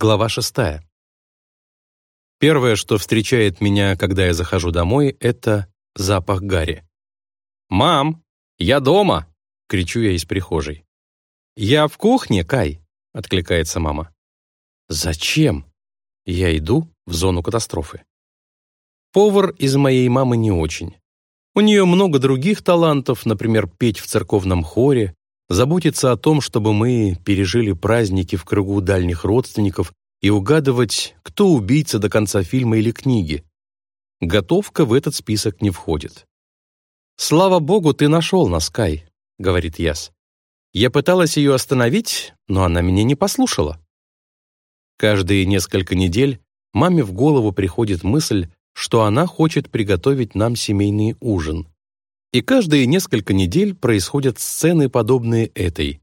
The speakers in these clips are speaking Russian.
Глава шестая. Первое, что встречает меня, когда я захожу домой, это запах гари. «Мам, я дома!» — кричу я из прихожей. «Я в кухне, Кай!» — откликается мама. «Зачем?» Я иду в зону катастрофы. Повар из моей мамы не очень. У нее много других талантов, например, петь в церковном хоре, заботиться о том, чтобы мы пережили праздники в кругу дальних родственников и угадывать, кто убийца до конца фильма или книги. Готовка в этот список не входит. «Слава богу, ты нашел нас, Кай», — говорит Яс. «Я пыталась ее остановить, но она меня не послушала». Каждые несколько недель маме в голову приходит мысль, что она хочет приготовить нам семейный ужин. И каждые несколько недель происходят сцены, подобные этой.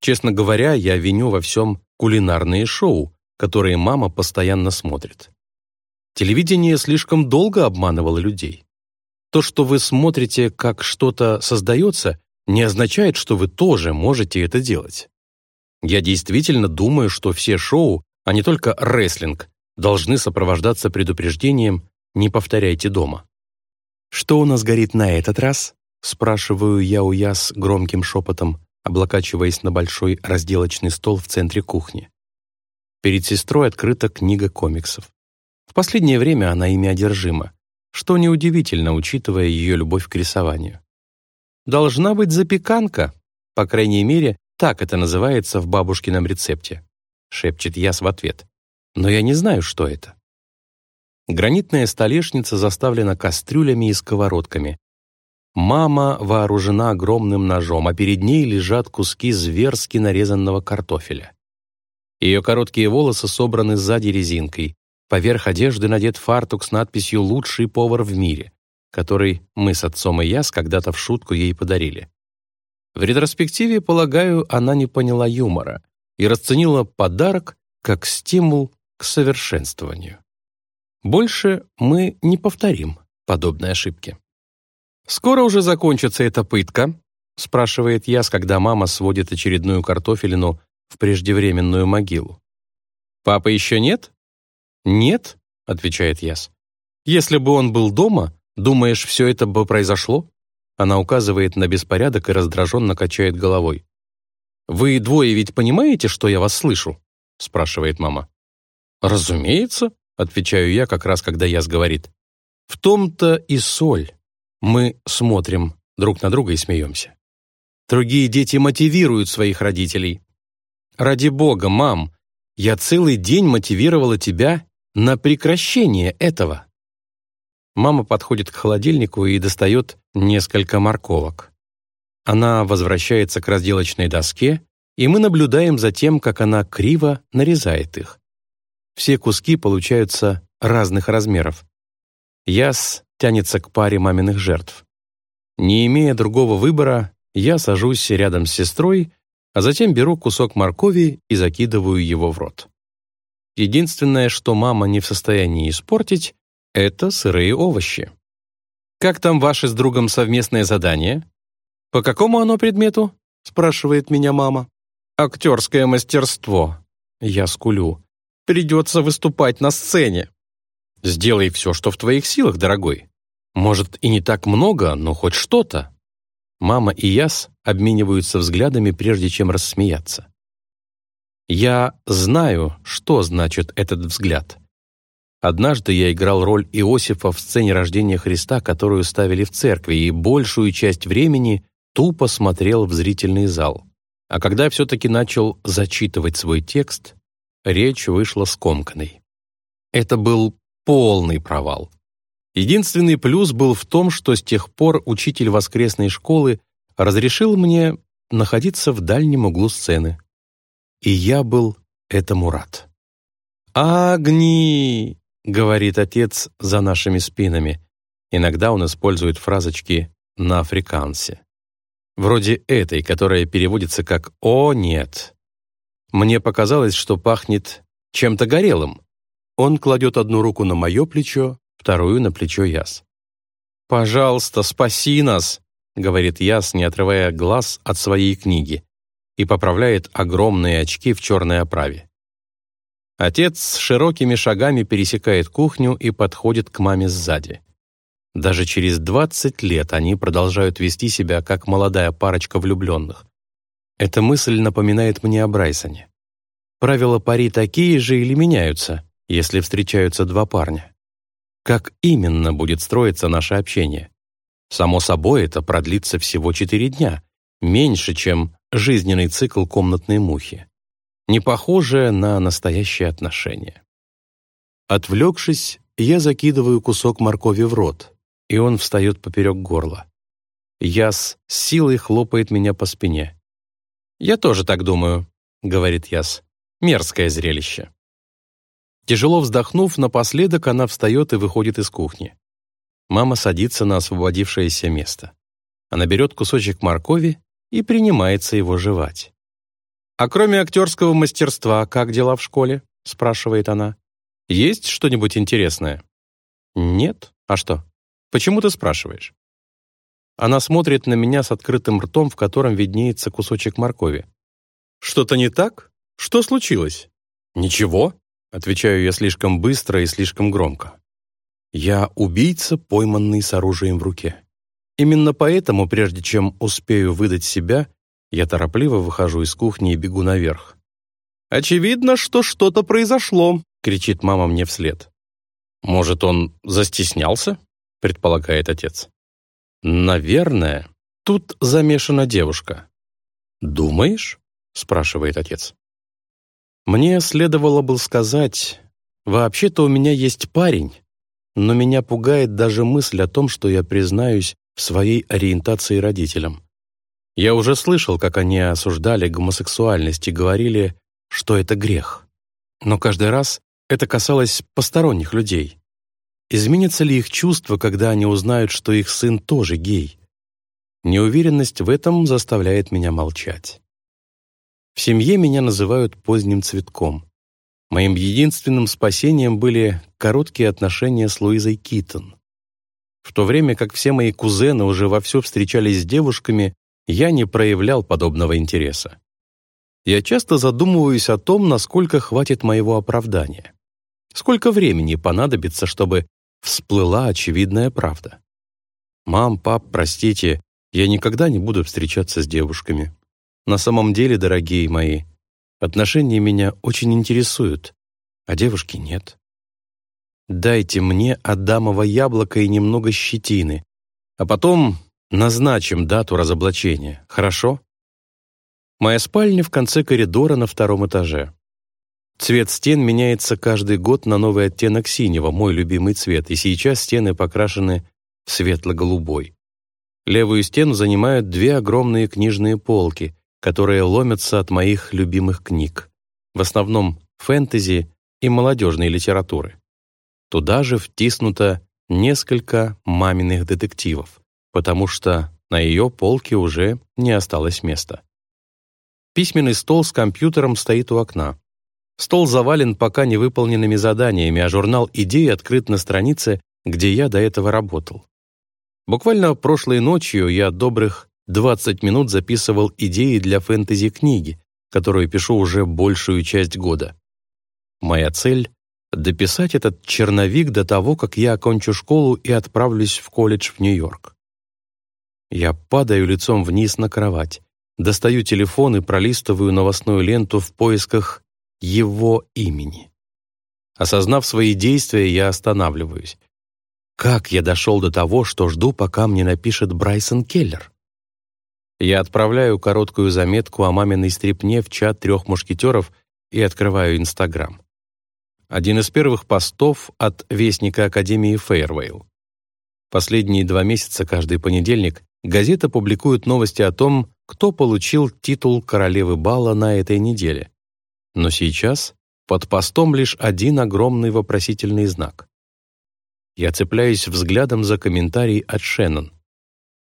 Честно говоря, я виню во всем кулинарные шоу, которые мама постоянно смотрит. Телевидение слишком долго обманывало людей. То, что вы смотрите, как что-то создается, не означает, что вы тоже можете это делать. Я действительно думаю, что все шоу, а не только рестлинг, должны сопровождаться предупреждением «не повторяйте дома». «Что у нас горит на этот раз?» спрашиваю я у Яс громким шепотом, облокачиваясь на большой разделочный стол в центре кухни. Перед сестрой открыта книга комиксов. В последнее время она ими одержима, что неудивительно, учитывая ее любовь к рисованию. «Должна быть запеканка», по крайней мере, так это называется в бабушкином рецепте, шепчет Яс в ответ. Но я не знаю, что это. Гранитная столешница заставлена кастрюлями и сковородками. Мама вооружена огромным ножом, а перед ней лежат куски зверски нарезанного картофеля. Ее короткие волосы собраны сзади резинкой. Поверх одежды надет фартук с надписью «Лучший повар в мире», который мы с отцом и Яс когда-то в шутку ей подарили. В ретроспективе, полагаю, она не поняла юмора и расценила подарок как стимул к совершенствованию. Больше мы не повторим подобной ошибки. «Скоро уже закончится эта пытка?» — спрашивает Яс, когда мама сводит очередную картофелину в преждевременную могилу. «Папа еще нет?» «Нет», — отвечает Яс. «Если бы он был дома, думаешь, все это бы произошло?» Она указывает на беспорядок и раздраженно качает головой. «Вы двое ведь понимаете, что я вас слышу?» — спрашивает мама. «Разумеется», Отвечаю я, как раз когда Яс говорит. В том-то и соль. Мы смотрим друг на друга и смеемся. Другие дети мотивируют своих родителей. Ради бога, мам, я целый день мотивировала тебя на прекращение этого. Мама подходит к холодильнику и достает несколько морковок. Она возвращается к разделочной доске, и мы наблюдаем за тем, как она криво нарезает их. Все куски получаются разных размеров. Яс тянется к паре маминых жертв. Не имея другого выбора, я сажусь рядом с сестрой, а затем беру кусок моркови и закидываю его в рот. Единственное, что мама не в состоянии испортить, это сырые овощи. «Как там ваше с другом совместное задание?» «По какому оно предмету?» — спрашивает меня мама. «Актерское мастерство». Я скулю. Придется выступать на сцене. Сделай все, что в твоих силах, дорогой. Может, и не так много, но хоть что-то. Мама и Яс обмениваются взглядами, прежде чем рассмеяться. Я знаю, что значит этот взгляд. Однажды я играл роль Иосифа в сцене рождения Христа, которую ставили в церкви, и большую часть времени тупо смотрел в зрительный зал. А когда все-таки начал зачитывать свой текст, речь вышла скомканной. Это был полный провал. Единственный плюс был в том, что с тех пор учитель воскресной школы разрешил мне находиться в дальнем углу сцены. И я был этому рад. «Огни!» — говорит отец за нашими спинами. Иногда он использует фразочки на африкансе. Вроде этой, которая переводится как «О, нет!» Мне показалось, что пахнет чем-то горелым. Он кладет одну руку на мое плечо, вторую на плечо Яс. «Пожалуйста, спаси нас!» — говорит Яс, не отрывая глаз от своей книги, и поправляет огромные очки в черной оправе. Отец с широкими шагами пересекает кухню и подходит к маме сзади. Даже через 20 лет они продолжают вести себя как молодая парочка влюбленных. Эта мысль напоминает мне о Брайсоне. Правила пари такие же или меняются, если встречаются два парня? Как именно будет строиться наше общение? Само собой, это продлится всего 4 дня, меньше, чем жизненный цикл комнатной мухи не похожее на настоящие отношения. Отвлекшись, я закидываю кусок моркови в рот, и он встает поперек горла. Яс с силой хлопает меня по спине. «Я тоже так думаю», — говорит Яс. «Мерзкое зрелище». Тяжело вздохнув, напоследок она встает и выходит из кухни. Мама садится на освободившееся место. Она берет кусочек моркови и принимается его жевать. «А кроме актерского мастерства, как дела в школе?» — спрашивает она. «Есть что-нибудь интересное?» «Нет. А что? Почему ты спрашиваешь?» Она смотрит на меня с открытым ртом, в котором виднеется кусочек моркови. «Что-то не так? Что случилось?» «Ничего», — отвечаю я слишком быстро и слишком громко. «Я убийца, пойманный с оружием в руке. Именно поэтому, прежде чем успею выдать себя, я торопливо выхожу из кухни и бегу наверх. «Очевидно, что что-то произошло», — кричит мама мне вслед. «Может, он застеснялся?» — предполагает отец. «Наверное, тут замешана девушка». «Думаешь?» — спрашивает отец. Мне следовало бы сказать, вообще-то у меня есть парень, но меня пугает даже мысль о том, что я признаюсь в своей ориентации родителям. Я уже слышал, как они осуждали гомосексуальность и говорили, что это грех. Но каждый раз это касалось посторонних людей. Изменится ли их чувство, когда они узнают, что их сын тоже гей? Неуверенность в этом заставляет меня молчать. В семье меня называют поздним цветком. Моим единственным спасением были короткие отношения с Луизой Китон. В то время как все мои кузены уже вовсю встречались с девушками, я не проявлял подобного интереса. Я часто задумываюсь о том, насколько хватит моего оправдания. Сколько времени понадобится, чтобы всплыла очевидная правда. «Мам, пап, простите, я никогда не буду встречаться с девушками. На самом деле, дорогие мои, отношения меня очень интересуют, а девушки нет. Дайте мне адамово яблоко и немного щетины, а потом Назначим дату разоблачения, хорошо? Моя спальня в конце коридора на втором этаже. Цвет стен меняется каждый год на новый оттенок синего, мой любимый цвет, и сейчас стены покрашены в светло-голубой. Левую стену занимают две огромные книжные полки, которые ломятся от моих любимых книг, в основном фэнтези и молодежной литературы. Туда же втиснуто несколько маминых детективов потому что на ее полке уже не осталось места. Письменный стол с компьютером стоит у окна. Стол завален пока невыполненными заданиями, а журнал «Идеи» открыт на странице, где я до этого работал. Буквально прошлой ночью я добрых 20 минут записывал идеи для фэнтези-книги, которую пишу уже большую часть года. Моя цель — дописать этот черновик до того, как я окончу школу и отправлюсь в колледж в Нью-Йорк. Я падаю лицом вниз на кровать, достаю телефон и пролистываю новостную ленту в поисках его имени. Осознав свои действия, я останавливаюсь. Как я дошел до того, что жду, пока мне напишет Брайсон Келлер? Я отправляю короткую заметку о маминой стрипне в чат трех мушкетеров и открываю Инстаграм. Один из первых постов от Вестника Академии Фейервейл. Последние два месяца каждый понедельник газета публикует новости о том, кто получил титул королевы бала на этой неделе. Но сейчас под постом лишь один огромный вопросительный знак. Я цепляюсь взглядом за комментарий от Шеннон.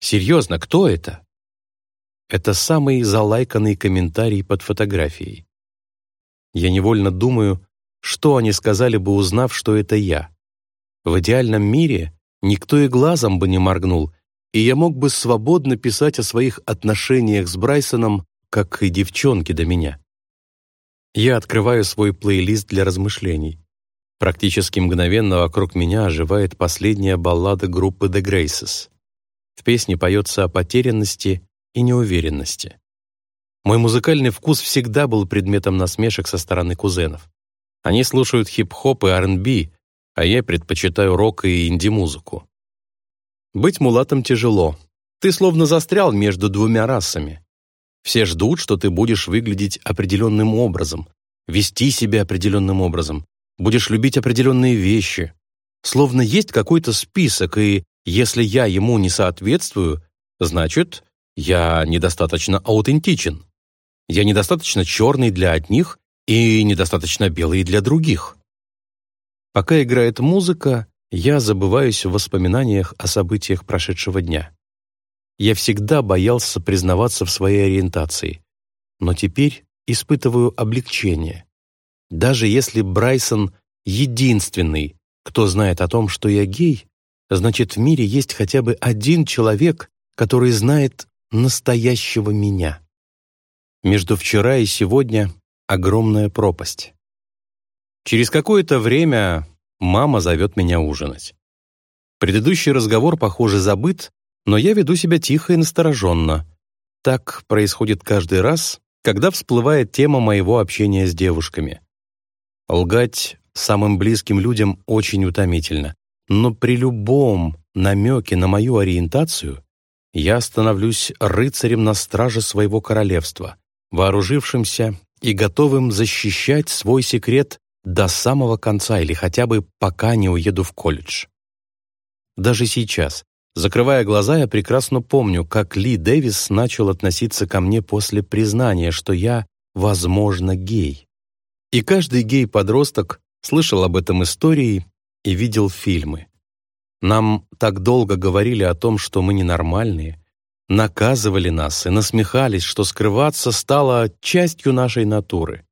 «Серьезно, кто это?» Это самый залайканный комментарий под фотографией. Я невольно думаю, что они сказали бы, узнав, что это я. В идеальном мире никто и глазом бы не моргнул, и я мог бы свободно писать о своих отношениях с Брайсоном, как и девчонки до меня. Я открываю свой плейлист для размышлений. Практически мгновенно вокруг меня оживает последняя баллада группы The Graces. В песне поется о потерянности и неуверенности. Мой музыкальный вкус всегда был предметом насмешек со стороны кузенов. Они слушают хип-хоп и R&B, а я предпочитаю рок и инди-музыку. Быть мулатом тяжело. Ты словно застрял между двумя расами. Все ждут, что ты будешь выглядеть определенным образом, вести себя определенным образом, будешь любить определенные вещи. Словно есть какой-то список, и если я ему не соответствую, значит, я недостаточно аутентичен. Я недостаточно черный для одних и недостаточно белый для других. Пока играет музыка, я забываюсь в воспоминаниях о событиях прошедшего дня. Я всегда боялся признаваться в своей ориентации, но теперь испытываю облегчение. Даже если Брайсон единственный, кто знает о том, что я гей, значит, в мире есть хотя бы один человек, который знает настоящего меня. Между вчера и сегодня огромная пропасть. Через какое-то время мама зовет меня ужинать. Предыдущий разговор, похоже, забыт, но я веду себя тихо и настороженно. Так происходит каждый раз, когда всплывает тема моего общения с девушками. Лгать самым близким людям очень утомительно, но при любом намеке на мою ориентацию я становлюсь рыцарем на страже своего королевства, вооружившимся и готовым защищать свой секрет до самого конца или хотя бы пока не уеду в колледж. Даже сейчас, Закрывая глаза, я прекрасно помню, как Ли Дэвис начал относиться ко мне после признания, что я, возможно, гей. И каждый гей-подросток слышал об этом истории и видел фильмы. Нам так долго говорили о том, что мы ненормальные, наказывали нас и насмехались, что скрываться стало частью нашей натуры.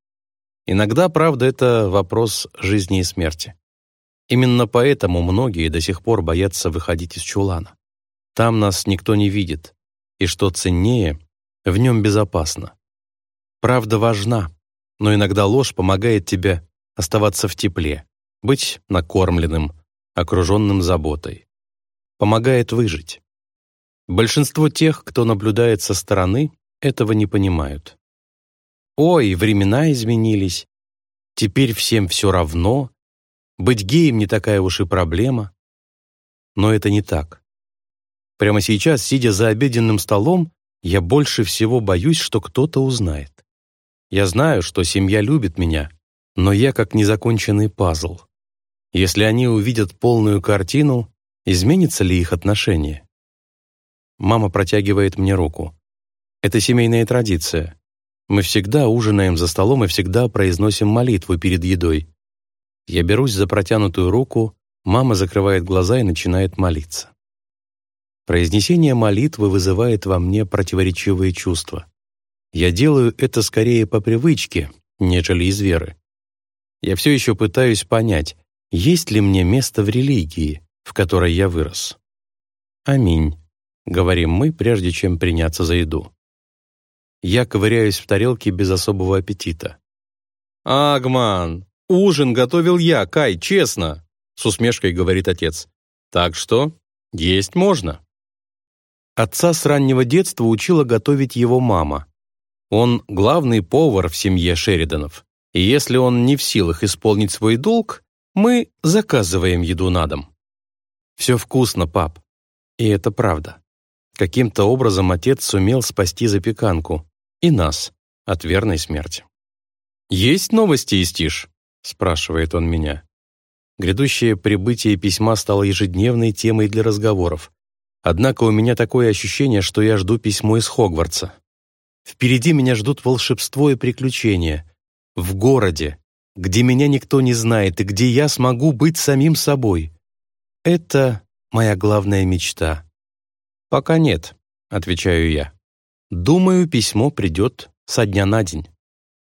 Иногда, правда, это вопрос жизни и смерти. Именно поэтому многие до сих пор боятся выходить из чулана. Там нас никто не видит, и что ценнее, в нем безопасно. Правда важна, но иногда ложь помогает тебе оставаться в тепле, быть накормленным, окруженным заботой. Помогает выжить. Большинство тех, кто наблюдает со стороны, этого не понимают. Ой, времена изменились. Теперь всем все равно, быть геем не такая уж и проблема. Но это не так. Прямо сейчас, сидя за обеденным столом, я больше всего боюсь, что кто-то узнает. Я знаю, что семья любит меня, но я как незаконченный пазл. Если они увидят полную картину, изменится ли их отношение? Мама протягивает мне руку. Это семейная традиция. Мы всегда ужинаем за столом и всегда произносим молитву перед едой. Я берусь за протянутую руку, мама закрывает глаза и начинает молиться. Произнесение молитвы вызывает во мне противоречивые чувства. Я делаю это скорее по привычке, нежели из веры. Я все еще пытаюсь понять, есть ли мне место в религии, в которой я вырос. «Аминь», — говорим мы, прежде чем приняться за еду. Я ковыряюсь в тарелке без особого аппетита. «Агман, «Ужин готовил я, Кай, честно», — с усмешкой говорит отец. «Так что есть можно». Отца с раннего детства учила готовить его мама. Он главный повар в семье Шериданов. И если он не в силах исполнить свой долг, мы заказываем еду на дом. Все вкусно, пап. И это правда. Каким-то образом отец сумел спасти запеканку и нас от верной смерти. «Есть новости, Истиш?» — спрашивает он меня. Грядущее прибытие письма стало ежедневной темой для разговоров. Однако у меня такое ощущение, что я жду письмо из Хогвартса. Впереди меня ждут волшебство и приключения. В городе, где меня никто не знает и где я смогу быть самим собой. Это моя главная мечта. «Пока нет», — отвечаю я. «Думаю, письмо придет со дня на день».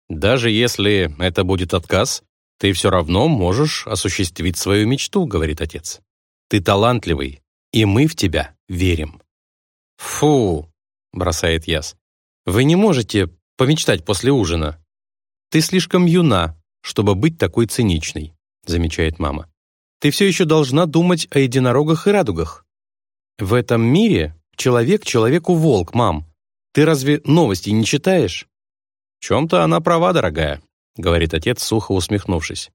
«Даже если это будет отказ?» «Ты все равно можешь осуществить свою мечту», — говорит отец. «Ты талантливый, и мы в тебя верим». «Фу», — бросает Яс, «вы не можете помечтать после ужина». «Ты слишком юна, чтобы быть такой циничной», замечает мама. «Ты все еще должна думать о единорогах и радугах. В этом мире человек человеку волк, мам. Ты разве новости не читаешь?» «В чем-то она права, дорогая», говорит отец, сухо усмехнувшись.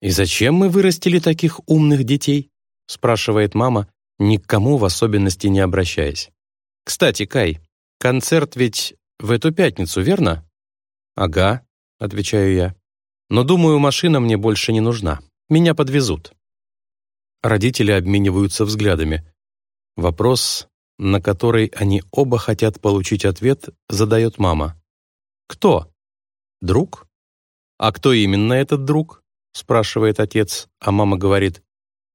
«И зачем мы вырастили таких умных детей?» спрашивает мама, ни к кому в особенности не обращаясь. «Кстати, Кай, концерт ведь в эту пятницу, верно?» «Ага», — отвечаю я. «Но, думаю, машина мне больше не нужна. Меня подвезут». Родители обмениваются взглядами. Вопрос, на который они оба хотят получить ответ, задает мама. «Кто? Друг?» «А кто именно этот друг?» — спрашивает отец, а мама говорит.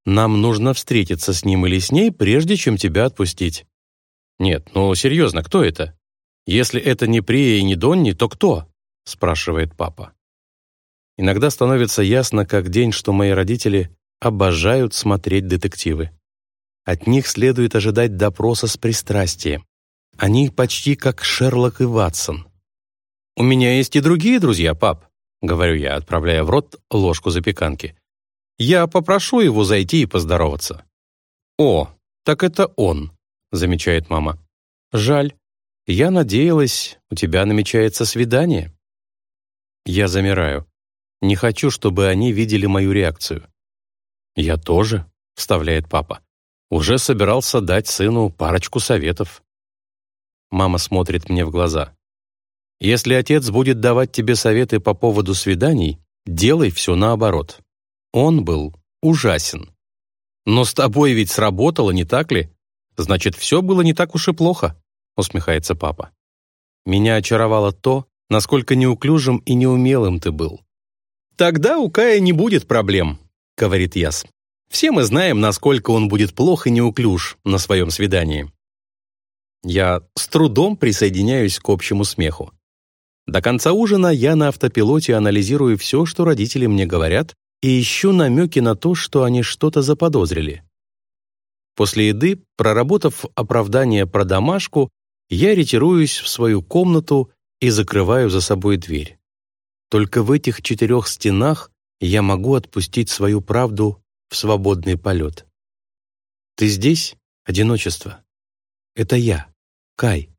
«Нам нужно встретиться с ним или с ней, прежде чем тебя отпустить». «Нет, ну серьезно, кто это? Если это не Прия и не Донни, то кто?» — спрашивает папа. Иногда становится ясно, как день, что мои родители обожают смотреть детективы. От них следует ожидать допроса с пристрастием. Они почти как Шерлок и Ватсон. «У меня есть и другие друзья, пап», — говорю я, отправляя в рот ложку запеканки. «Я попрошу его зайти и поздороваться». «О, так это он», — замечает мама. «Жаль. Я надеялась, у тебя намечается свидание». Я замираю. Не хочу, чтобы они видели мою реакцию. «Я тоже», — вставляет папа. «Уже собирался дать сыну парочку советов». Мама смотрит мне в глаза. «Если отец будет давать тебе советы по поводу свиданий, делай все наоборот. Он был ужасен. Но с тобой ведь сработало, не так ли? Значит, все было не так уж и плохо», — усмехается папа. «Меня очаровало то, насколько неуклюжим и неумелым ты был». «Тогда у Кая не будет проблем», — говорит Яс. «Все мы знаем, насколько он будет плох и неуклюж на своем свидании». Я с трудом присоединяюсь к общему смеху. До конца ужина я на автопилоте анализирую все, что родители мне говорят, и ищу намеки на то, что они что-то заподозрили. После еды, проработав оправдание про домашку, я ретируюсь в свою комнату и закрываю за собой дверь. Только в этих четырех стенах я могу отпустить свою правду в свободный полет. Ты здесь, одиночество. Это я, Кай.